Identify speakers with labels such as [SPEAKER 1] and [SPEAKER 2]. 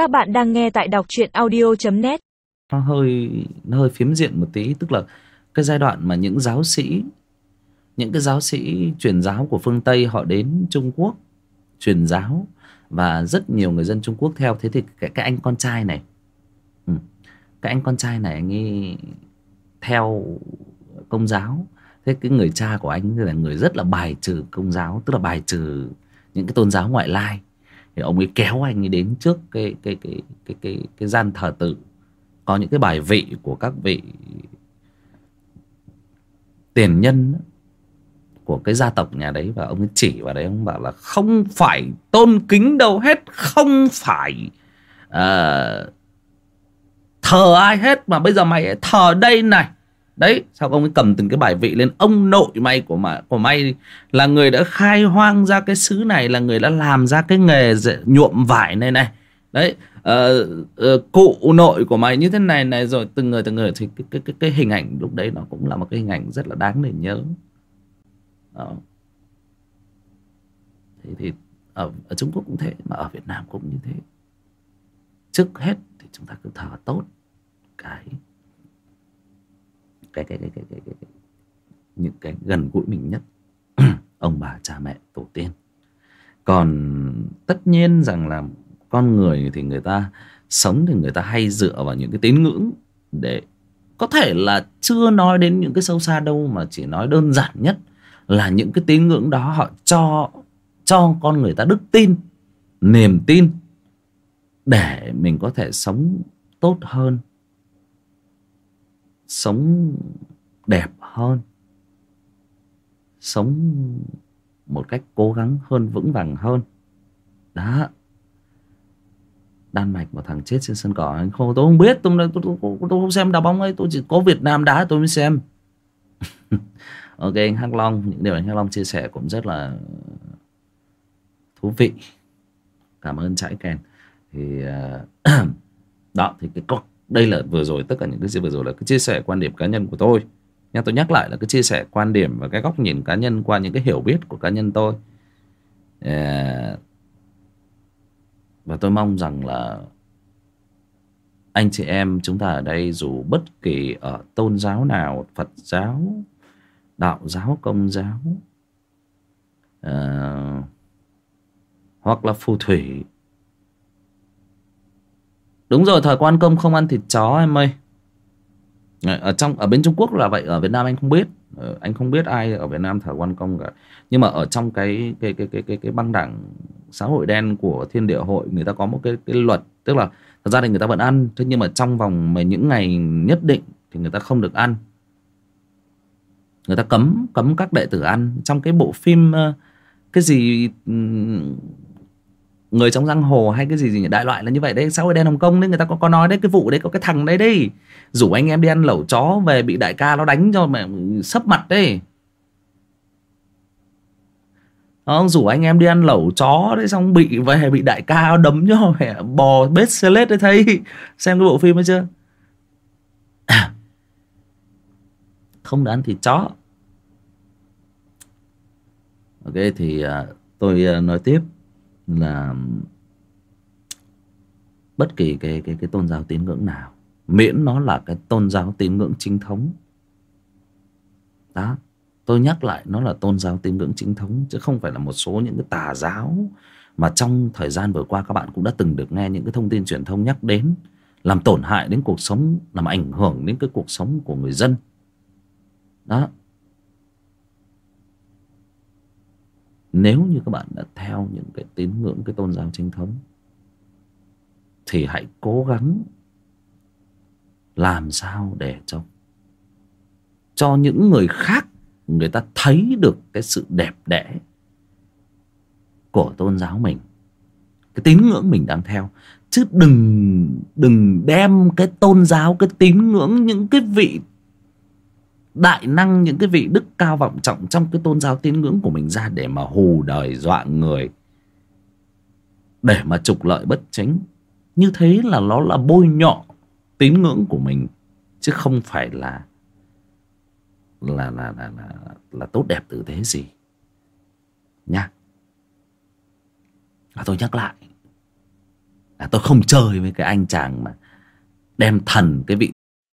[SPEAKER 1] Các bạn đang nghe tại đọc truyện audio.net
[SPEAKER 2] nó hơi nó hơi phiếm diện một tí tức là cái giai đoạn mà những giáo sĩ những cái giáo sĩ truyền giáo của phương Tây họ đến Trung Quốc truyền giáo và rất nhiều người dân Trung Quốc theo. Thế thì cái, cái anh con trai này ừ, cái anh con trai này anh ấy theo công giáo. Thế cái người cha của anh là người rất là bài trừ công giáo tức là bài trừ những cái tôn giáo ngoại lai thì ông ấy kéo anh ấy đến trước cái cái cái cái cái cái gian thờ tự. Có những cái bài vị của các vị tiền nhân của cái gia tộc nhà đấy và ông ấy chỉ vào đấy ông bảo là không phải tôn kính đâu hết không phải uh, thờ ai hết mà bây giờ mày thờ đây này đấy sao ông ấy cầm từng cái bài vị lên? Ông nội mày của mày của mày là người đã khai hoang ra cái xứ này là người đã làm ra cái nghề nhuộm vải này này. Đấy uh, uh, cụ nội của mày như thế này này rồi từng người từng người. Thì cái cái cái, cái hình ảnh lúc đấy nó cũng là một cái hình ảnh rất là đáng để nhớ. Đó. thì thì ở, ở Trung Quốc cũng thế mà ở Việt Nam cũng như thế. Trước hết thì chúng ta cứ thờ tốt cái cái cái cái cái cái, cái, cái những cái gần gũi mình nhất. Ông bà cha mẹ tổ tiên. Còn tất nhiên rằng là con người thì người ta sống thì người ta hay dựa vào những cái tín ngưỡng để có thể là chưa nói đến những cái sâu xa đâu mà chỉ nói đơn giản nhất là những cái tín ngưỡng đó họ cho cho con người ta đức tin niềm tin để mình có thể sống tốt hơn sống đẹp hơn sống một cách cố gắng hơn vững vàng hơn. Đó. Đan Mạch một thằng chết trên sân cỏ. Anh không tôi không biết tôi, tôi, tôi, tôi, tôi không xem đá bóng ấy tôi chỉ có Việt Nam đá tôi mới xem. Ok anh Hắc Long những điều anh Hắc Long chia sẻ cũng rất là thú vị. Cảm ơn trải kèn. Thì uh, đó thì cái đây là vừa rồi tất cả những cái gì vừa rồi là cái chia sẻ quan điểm cá nhân của tôi. Nha tôi nhắc lại là cái chia sẻ quan điểm và cái góc nhìn cá nhân qua những cái hiểu biết của cá nhân tôi. Ờ, và tôi mong rằng là anh chị em chúng ta ở đây dù bất kỳ ở tôn giáo nào phật giáo đạo giáo công giáo uh, hoặc là phù thủy đúng rồi thời quan công không ăn thịt chó em ơi. Ờ, ở trong ở bên Trung Quốc là vậy ở Việt Nam anh không biết. Ờ, anh không biết ai ở Việt Nam thờ quan công cả. Nhưng mà ở trong cái cái cái cái cái cái băng đảng xã hội đen của thiên địa hội người ta có một cái cái luật tức là thật ra thì người ta vẫn ăn thế nhưng mà trong vòng mà những ngày nhất định thì người ta không được ăn. Người ta cấm cấm các đệ tử ăn. Trong cái bộ phim ờ, cái gì người trong giang hồ hay cái gì gì đại loại là như vậy đấy. Xã hội đen hồng kông đấy người ta có có nói đấy cái vụ đấy có cái thằng đấy đấy rủ anh em đi ăn lẩu chó về bị đại ca nó đánh cho mẹ sấp mặt đấy. Ông rủ anh em đi ăn lẩu chó đấy xong bị về bị đại ca đấm cho mẹ bò bết xe lết đấy thấy. Xem cái bộ phim ấy chưa? Không được ăn thịt chó. Ok thì uh, tôi uh, nói tiếp là bất kỳ cái cái cái tôn giáo tín ngưỡng nào, miễn nó là cái tôn giáo tín ngưỡng chính thống. Đó, tôi nhắc lại nó là tôn giáo tín ngưỡng chính thống, chứ không phải là một số những cái tà giáo mà trong thời gian vừa qua các bạn cũng đã từng được nghe những cái thông tin truyền thông nhắc đến, làm tổn hại đến cuộc sống, làm ảnh hưởng đến cái cuộc sống của người dân. Đó nếu như các bạn đã theo những cái tín ngưỡng, cái tôn giáo chính thống, thì hãy cố gắng làm sao để cho cho những người khác, người ta thấy được cái sự đẹp đẽ của tôn giáo mình, cái tín ngưỡng mình đang theo. Chứ đừng đừng đem cái tôn giáo, cái tín ngưỡng, những cái vị đại năng những cái vị đức cao vọng trọng trong cái tôn giáo tín ngưỡng của mình ra để mà hù đời dọa người để mà trục lợi bất chính. Như thế là nó là bôi nhọ tín ngưỡng của mình chứ không phải là là là là là, là tốt đẹp tử thế gì. Nha. Và tôi nhắc lại. Là tôi không chơi với cái anh chàng mà đem thần cái vị